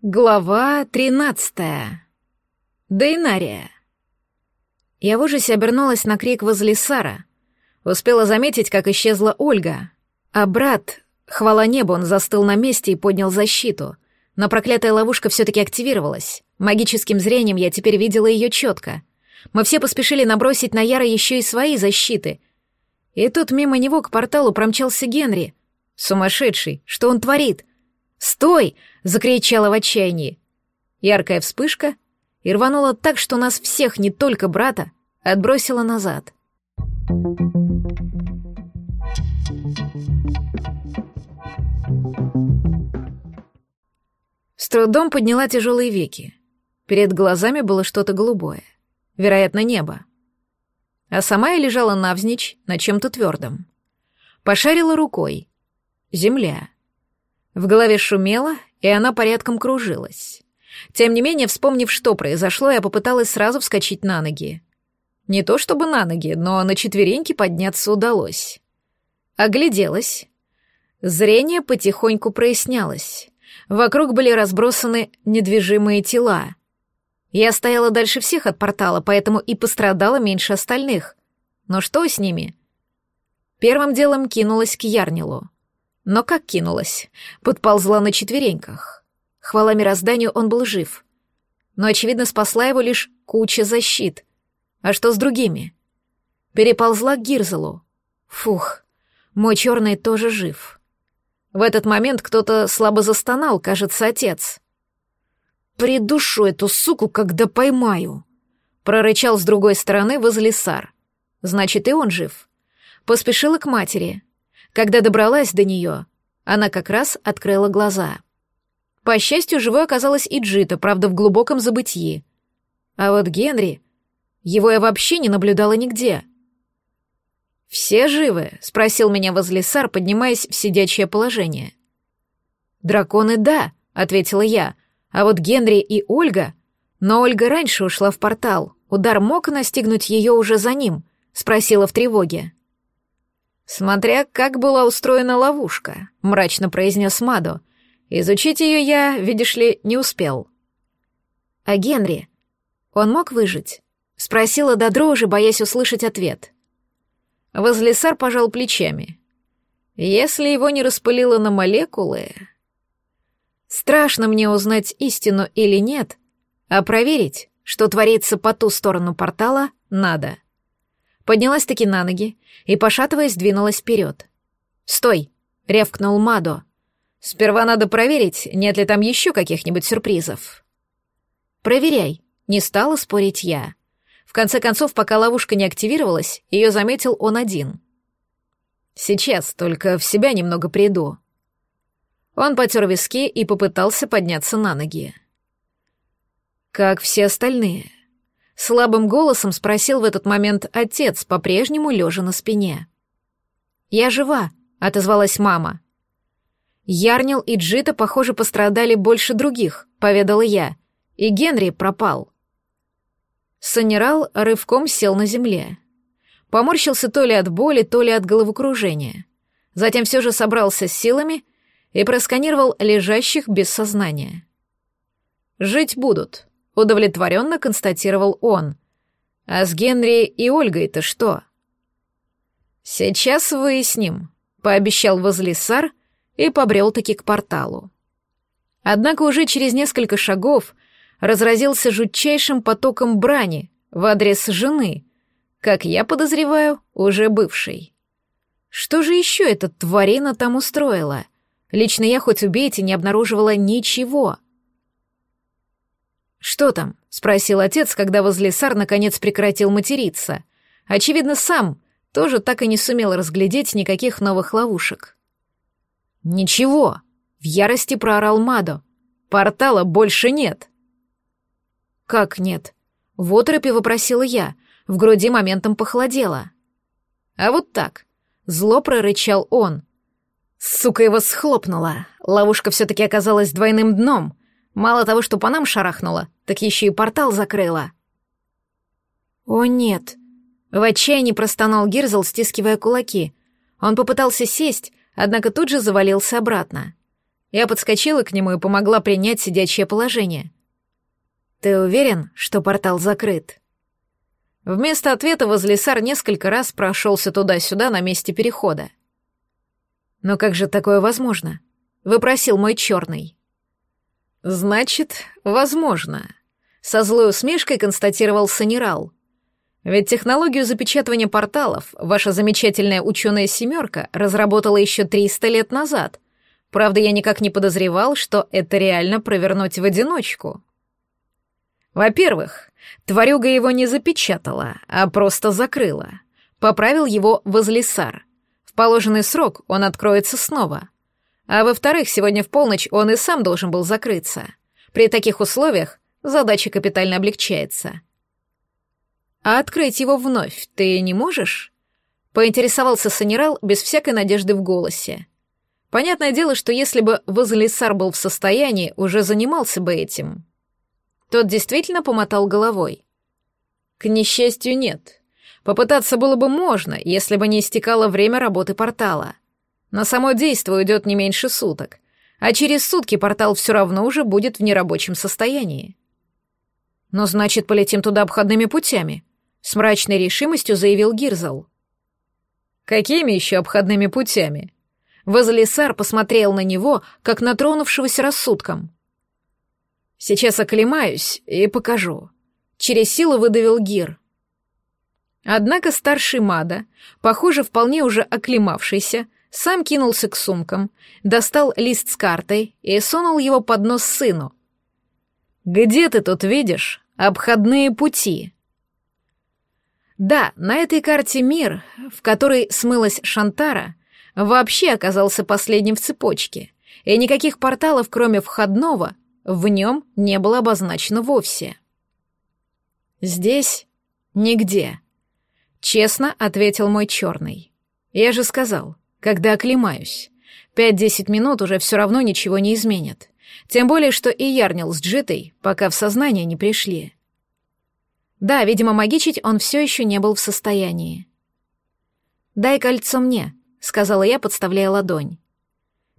Глава тринадцатая. Дейнария. Я в ужасе обернулась на крик возле Сара. Успела заметить, как исчезла Ольга. А брат, хвала небу, он застыл на месте и поднял защиту. Но проклятая ловушка все-таки активировалась. Магическим зрением я теперь видела ее четко. Мы все поспешили набросить на Яра еще и свои защиты. И тут мимо него к порталу промчался Генри. Сумасшедший, что он творит? «Стой!» — закричала в отчаянии. Яркая вспышка и рванула так, что нас всех, не только брата, отбросила назад. С трудом подняла тяжелые веки. Перед глазами было что-то голубое. Вероятно, небо. А сама я лежала навзничь на чем-то твердом. Пошарила рукой. Земля. В голове шумело, и она порядком кружилась. Тем не менее, вспомнив, что произошло, я попыталась сразу вскочить на ноги. Не то чтобы на ноги, но на четвереньки подняться удалось. Огляделась. Зрение потихоньку прояснялось. Вокруг были разбросаны недвижимые тела. Я стояла дальше всех от портала, поэтому и пострадала меньше остальных. Но что с ними? Первым делом кинулась к Ярнилу. Но как кинулась? Подползла на четвереньках. Хвала мирозданию, он был жив. Но, очевидно, спасла его лишь куча защит. А что с другими? Переползла к Гирзелу. Фух, мой черный тоже жив. В этот момент кто-то слабо застонал, кажется, отец. «Придушу эту суку, когда поймаю!» Прорычал с другой стороны возле сар. Значит, и он жив. Поспешила к матери. Когда добралась до нее, она как раз открыла глаза. По счастью, живой оказалась и Джита, правда, в глубоком забытии. А вот Генри... Его я вообще не наблюдала нигде. «Все живы?» — спросил меня возле Сар, поднимаясь в сидячее положение. «Драконы — да», — ответила я. «А вот Генри и Ольга...» «Но Ольга раньше ушла в портал. Удар мог настигнуть ее уже за ним?» — спросила в тревоге. «Смотря как была устроена ловушка», — мрачно произнес Мадо. «Изучить ее я, видишь ли, не успел». «А Генри? Он мог выжить?» — спросила до дрожи, боясь услышать ответ. Возлесар пожал плечами. «Если его не распылило на молекулы...» «Страшно мне узнать истину или нет, а проверить, что творится по ту сторону портала, надо» поднялась-таки на ноги и, пошатываясь, двинулась вперед. «Стой!» — рявкнул Мадо. «Сперва надо проверить, нет ли там еще каких-нибудь сюрпризов». «Проверяй», — не стала спорить я. В конце концов, пока ловушка не активировалась, ее заметил он один. «Сейчас, только в себя немного приду». Он потер виски и попытался подняться на ноги. Как все остальные, Слабым голосом спросил в этот момент отец, по-прежнему лежа на спине. «Я жива», — отозвалась мама. «Ярнил и Джита, похоже, пострадали больше других», — поведала я, и Генри пропал. Санерал рывком сел на земле. Поморщился то ли от боли, то ли от головокружения. Затем все же собрался с силами и просканировал лежащих без сознания. «Жить будут», удовлетворенно констатировал он. А с Генри и Ольгой-то что? Сейчас выясним, пообещал Возлисар и побрел-таки к порталу. Однако уже через несколько шагов разразился жутчайшим потоком брани в адрес жены, как я подозреваю, уже бывшей. Что же еще эта тварина там устроила? Лично я хоть убейте не обнаруживала ничего — «Что там?» — спросил отец, когда возле сар наконец прекратил материться. Очевидно, сам тоже так и не сумел разглядеть никаких новых ловушек. «Ничего!» — в ярости проорал Мадо. «Портала больше нет!» «Как нет?» — в оторопе вопросила я. В груди моментом похолодело. «А вот так!» — зло прорычал он. Сука его схлопнула. Ловушка все-таки оказалась двойным дном. Мало того, что по нам шарахнула, так еще и портал закрыла. «О, нет!» В отчаянии простонал Гирзл, стискивая кулаки. Он попытался сесть, однако тут же завалился обратно. Я подскочила к нему и помогла принять сидячее положение. «Ты уверен, что портал закрыт?» Вместо ответа Возлесар несколько раз прошелся туда-сюда на месте перехода. «Но как же такое возможно?» — выпросил мой черный. «Значит, возможно», — со злой усмешкой констатировал Санерал. «Ведь технологию запечатывания порталов ваша замечательная ученая семерка разработала еще 300 лет назад. Правда, я никак не подозревал, что это реально провернуть в одиночку». Во-первых, тварюга его не запечатала, а просто закрыла. Поправил его возлесар. В положенный срок он откроется снова. А во-вторых, сегодня в полночь он и сам должен был закрыться. При таких условиях задача капитально облегчается. «А открыть его вновь ты не можешь?» — поинтересовался Санерал без всякой надежды в голосе. Понятное дело, что если бы Возлисар был в состоянии, уже занимался бы этим. Тот действительно помотал головой. К несчастью, нет. Попытаться было бы можно, если бы не истекало время работы портала. На само действо уйдет не меньше суток, а через сутки портал все равно уже будет в нерабочем состоянии. «Но значит, полетим туда обходными путями», — с мрачной решимостью заявил Гирзал. «Какими еще обходными путями?» Возлисар посмотрел на него, как на тронувшегося рассудком. Сейчас оклемаюсь и покажу. Через силу выдавил Гир. Однако старший Мада, похоже, вполне уже оклемавшийся, сам кинулся к сумкам, достал лист с картой и сунул его под нос сыну. «Где ты тут видишь обходные пути?» Да, на этой карте мир, в который смылась Шантара, вообще оказался последним в цепочке, и никаких порталов, кроме входного, в нем не было обозначено вовсе. «Здесь нигде», — честно ответил мой черный. «Я же сказал, когда оклемаюсь. Пять-десять минут уже все равно ничего не изменят. Тем более, что и Ярнил с Джитой пока в сознание не пришли». Да, видимо, магичить он все еще не был в состоянии. «Дай кольцо мне», — сказала я, подставляя ладонь.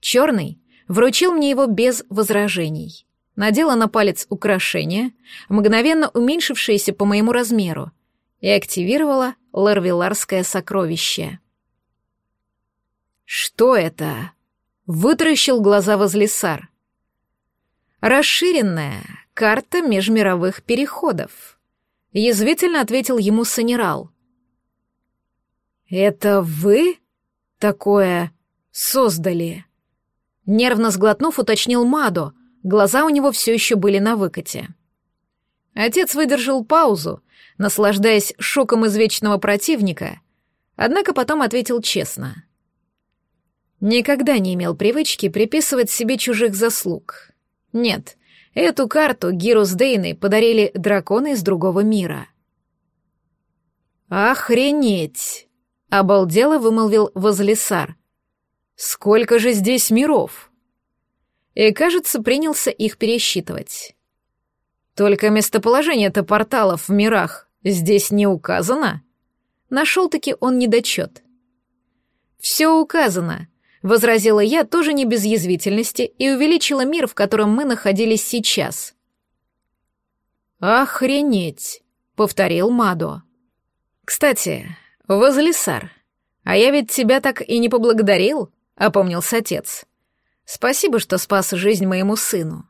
Черный вручил мне его без возражений надела на палец украшение, мгновенно уменьшившееся по моему размеру, и активировала ларвиларское сокровище. «Что это?» — вытаращил глаза возлесар. «Расширенная карта межмировых переходов», — язвительно ответил ему Санерал. «Это вы такое создали?» Нервно сглотнув, уточнил Мадо, Глаза у него все еще были на выкате. Отец выдержал паузу, наслаждаясь шоком извечного противника, однако потом ответил честно. Никогда не имел привычки приписывать себе чужих заслуг. Нет, эту карту Гиру с подарили драконы из другого мира. «Охренеть!» — обалдело вымолвил Возлесар. «Сколько же здесь миров!» и, кажется, принялся их пересчитывать. Только местоположение-то порталов в мирах здесь не указано. Нашел-таки он недочет. «Все указано», — возразила я тоже не без язвительности и увеличила мир, в котором мы находились сейчас. «Охренеть», — повторил Мадо. «Кстати, Возлисар, а я ведь тебя так и не поблагодарил», — опомнился отец. Спасибо, что спас жизнь моему сыну.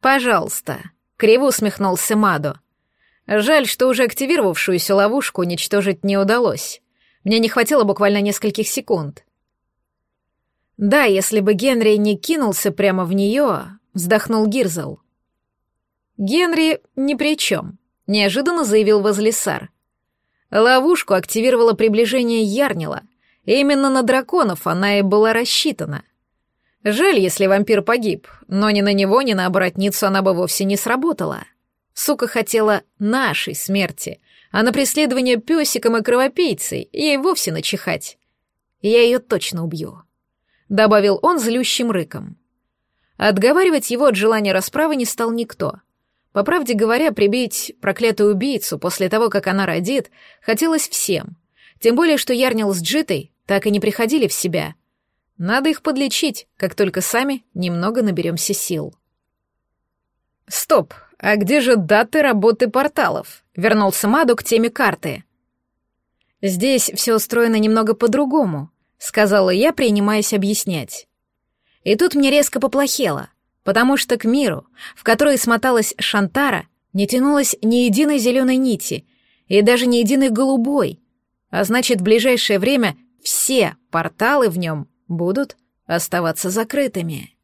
Пожалуйста, криво усмехнулся Мадо. Жаль, что уже активировавшуюся ловушку уничтожить не удалось. Мне не хватило буквально нескольких секунд. Да, если бы Генри не кинулся прямо в нее, вздохнул Гирзел. Генри ни при чем, неожиданно заявил Возлисар. Ловушку активировало приближение Ярнила. Именно на драконов она и была рассчитана. Жаль, если вампир погиб, но ни на него, ни на оборотницу она бы вовсе не сработала. Сука хотела нашей смерти, а на преследование песиком и кровопийцей ей вовсе начихать. Я ее точно убью», — добавил он злющим рыком. Отговаривать его от желания расправы не стал никто. По правде говоря, прибить проклятую убийцу после того, как она родит, хотелось всем. Тем более, что Ярнил с Джитой так и не приходили в себя — Надо их подлечить, как только сами немного наберемся сил. Стоп, а где же даты работы порталов? Вернулся Маду к теме карты. Здесь все устроено немного по-другому, сказала я, принимаясь объяснять. И тут мне резко поплохело, потому что к миру, в который смоталась Шантара, не тянулось ни единой зеленой нити и даже ни единой голубой, а значит, в ближайшее время все порталы в нем будут оставаться закрытыми.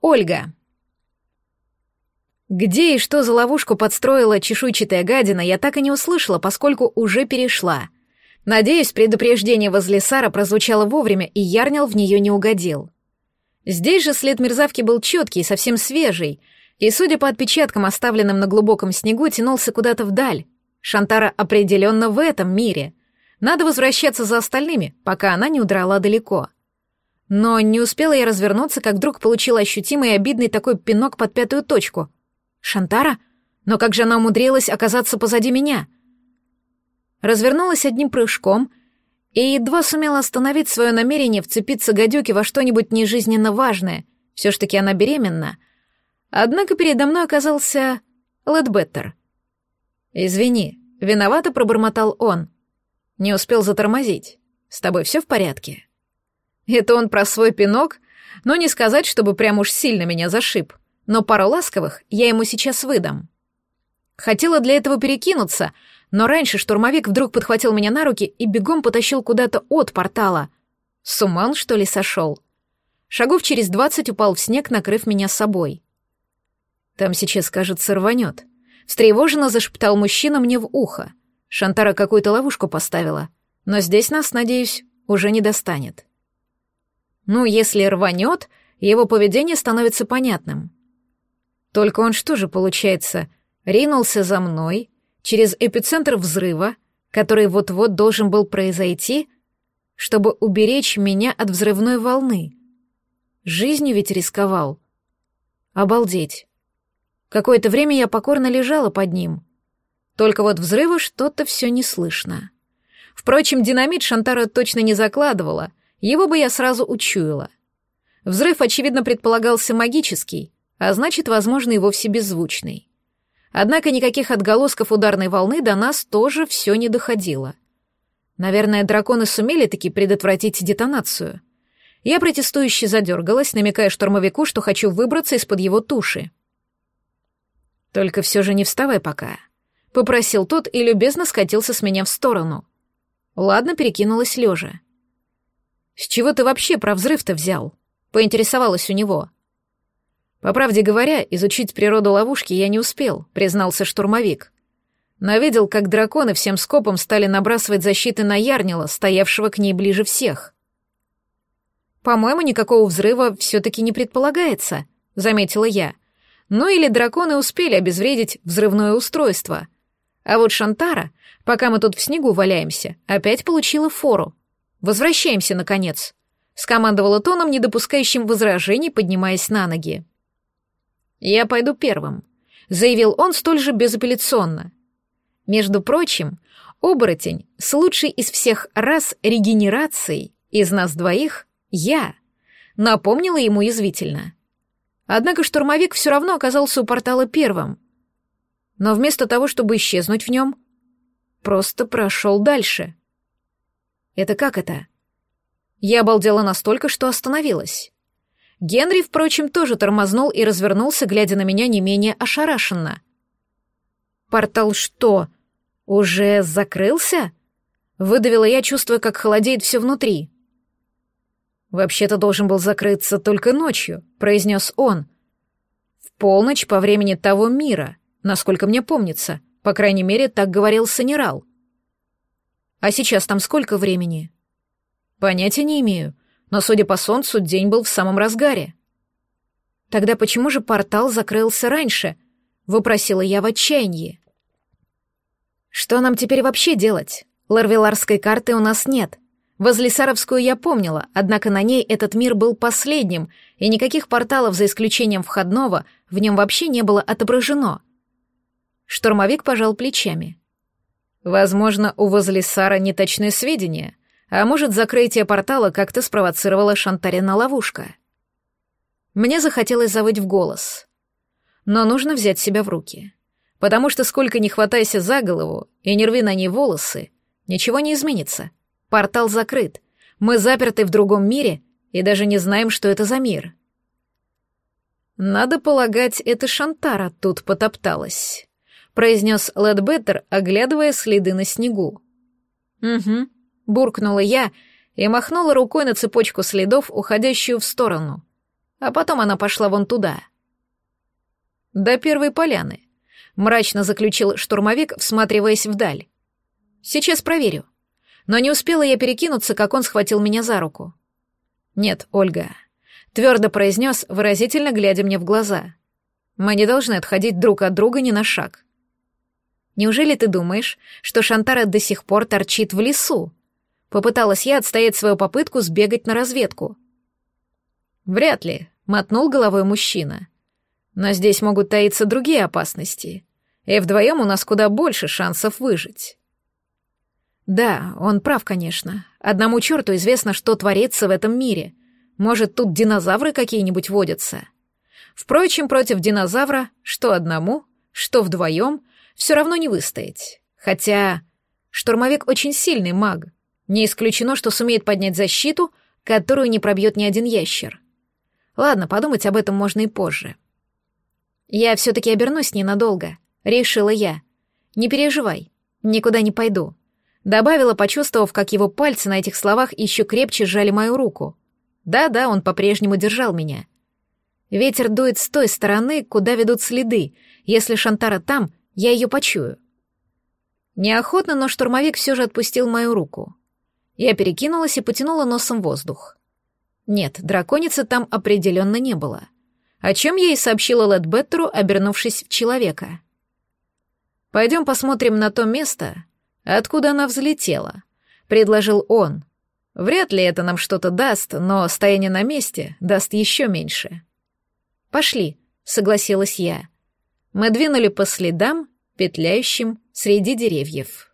Ольга. Где и что за ловушку подстроила чешуйчатая гадина, я так и не услышала, поскольку уже перешла. Надеюсь, предупреждение возле Сара прозвучало вовремя, и Ярнил в нее не угодил. Здесь же след мерзавки был четкий, совсем свежий, и, судя по отпечаткам, оставленным на глубоком снегу, тянулся куда-то вдаль. Шантара определенно в этом мире — надо возвращаться за остальными, пока она не удрала далеко. Но не успела я развернуться, как вдруг получила ощутимый и обидный такой пинок под пятую точку. «Шантара? Но как же она умудрилась оказаться позади меня?» Развернулась одним прыжком и едва сумела остановить свое намерение вцепиться гадюки во что-нибудь нежизненно важное. Все ж таки она беременна. Однако передо мной оказался Лэдбеттер. «Извини», — виновато пробормотал он. Не успел затормозить. С тобой все в порядке? Это он про свой пинок, но не сказать, чтобы прям уж сильно меня зашиб. Но пару ласковых я ему сейчас выдам. Хотела для этого перекинуться, но раньше штурмовик вдруг подхватил меня на руки и бегом потащил куда-то от портала. С ума он, что ли, сошел? Шагов через двадцать упал в снег, накрыв меня собой. Там сейчас, кажется, рванет. Встревоженно зашептал мужчина мне в ухо. Шантара какую-то ловушку поставила, но здесь нас, надеюсь, уже не достанет. Ну, если рванет, его поведение становится понятным. Только он что же, получается, ринулся за мной через эпицентр взрыва, который вот-вот должен был произойти, чтобы уберечь меня от взрывной волны. Жизнью ведь рисковал. Обалдеть. Какое-то время я покорно лежала под ним, только вот взрыва что-то все не слышно. Впрочем, динамит Шантара точно не закладывала, его бы я сразу учуяла. Взрыв, очевидно, предполагался магический, а значит, возможно, и вовсе беззвучный. Однако никаких отголосков ударной волны до нас тоже все не доходило. Наверное, драконы сумели таки предотвратить детонацию. Я протестующе задергалась, намекая штурмовику, что хочу выбраться из-под его туши. Только все же не вставай пока. Попросил тот и любезно скатился с меня в сторону. Ладно, перекинулась лежа. «С чего ты вообще про взрыв-то взял?» — поинтересовалась у него. «По правде говоря, изучить природу ловушки я не успел», — признался штурмовик. Но видел, как драконы всем скопом стали набрасывать защиты на Ярнила, стоявшего к ней ближе всех. «По-моему, никакого взрыва все-таки не предполагается», — заметила я. «Ну или драконы успели обезвредить взрывное устройство». А вот Шантара, пока мы тут в снегу валяемся, опять получила фору. Возвращаемся, наконец. Скомандовала тоном, не допускающим возражений, поднимаясь на ноги. «Я пойду первым», — заявил он столь же безапелляционно. Между прочим, оборотень с лучшей из всех раз регенерацией из нас двоих — я, напомнила ему язвительно. Однако штурмовик все равно оказался у портала первым, но вместо того, чтобы исчезнуть в нем, просто прошел дальше. Это как это? Я обалдела настолько, что остановилась. Генри, впрочем, тоже тормознул и развернулся, глядя на меня не менее ошарашенно. «Портал что, уже закрылся?» Выдавила я, чувствуя, как холодеет все внутри. «Вообще-то должен был закрыться только ночью», — произнес он. «В полночь по времени того мира насколько мне помнится. По крайней мере, так говорил Санерал. А сейчас там сколько времени? Понятия не имею, но, судя по солнцу, день был в самом разгаре. Тогда почему же портал закрылся раньше? Вопросила я в отчаянии. Что нам теперь вообще делать? Ларвеларской карты у нас нет. Возлесаровскую я помнила, однако на ней этот мир был последним, и никаких порталов, за исключением входного, в нем вообще не было отображено — Штурмовик пожал плечами. Возможно, у Возлисара неточные сведения, А может, закрытие портала как-то спровоцировало Шантарина ловушка? Мне захотелось завыть в голос. Но нужно взять себя в руки. Потому что сколько не хватайся за голову и не рви на ней волосы, ничего не изменится. Портал закрыт. Мы заперты в другом мире и даже не знаем, что это за мир. Надо полагать, это Шантара тут потопталась, произнес Ледбеттер, оглядывая следы на снегу. Угу, буркнула я и махнула рукой на цепочку следов, уходящую в сторону. А потом она пошла вон туда. До первой поляны. Мрачно заключил штурмовик, всматриваясь вдаль. Сейчас проверю. Но не успела я перекинуться, как он схватил меня за руку. Нет, Ольга, твердо произнес, выразительно глядя мне в глаза. Мы не должны отходить друг от друга ни на шаг. Неужели ты думаешь, что Шантара до сих пор торчит в лесу? Попыталась я отстоять свою попытку сбегать на разведку. Вряд ли, мотнул головой мужчина. Но здесь могут таиться другие опасности, и вдвоем у нас куда больше шансов выжить. Да, он прав, конечно. Одному черту известно, что творится в этом мире — может, тут динозавры какие-нибудь водятся? Впрочем, против динозавра, что одному, что вдвоем, все равно не выстоять. Хотя штурмовик очень сильный маг. Не исключено, что сумеет поднять защиту, которую не пробьет ни один ящер. Ладно, подумать об этом можно и позже. Я все-таки обернусь ненадолго, решила я. Не переживай, никуда не пойду. Добавила, почувствовав, как его пальцы на этих словах еще крепче сжали мою руку. Да-да, он по-прежнему держал меня. Ветер дует с той стороны, куда ведут следы. Если Шантара там, я ее почую. Неохотно, но штурмовик все же отпустил мою руку. Я перекинулась и потянула носом воздух. Нет, драконицы там определенно не было. О чем я и сообщила Ледбеттеру, обернувшись в человека. «Пойдем посмотрим на то место, откуда она взлетела», — предложил он, Вряд ли это нам что-то даст, но стояние на месте даст еще меньше. «Пошли», — согласилась я. Мы двинули по следам, петляющим среди деревьев.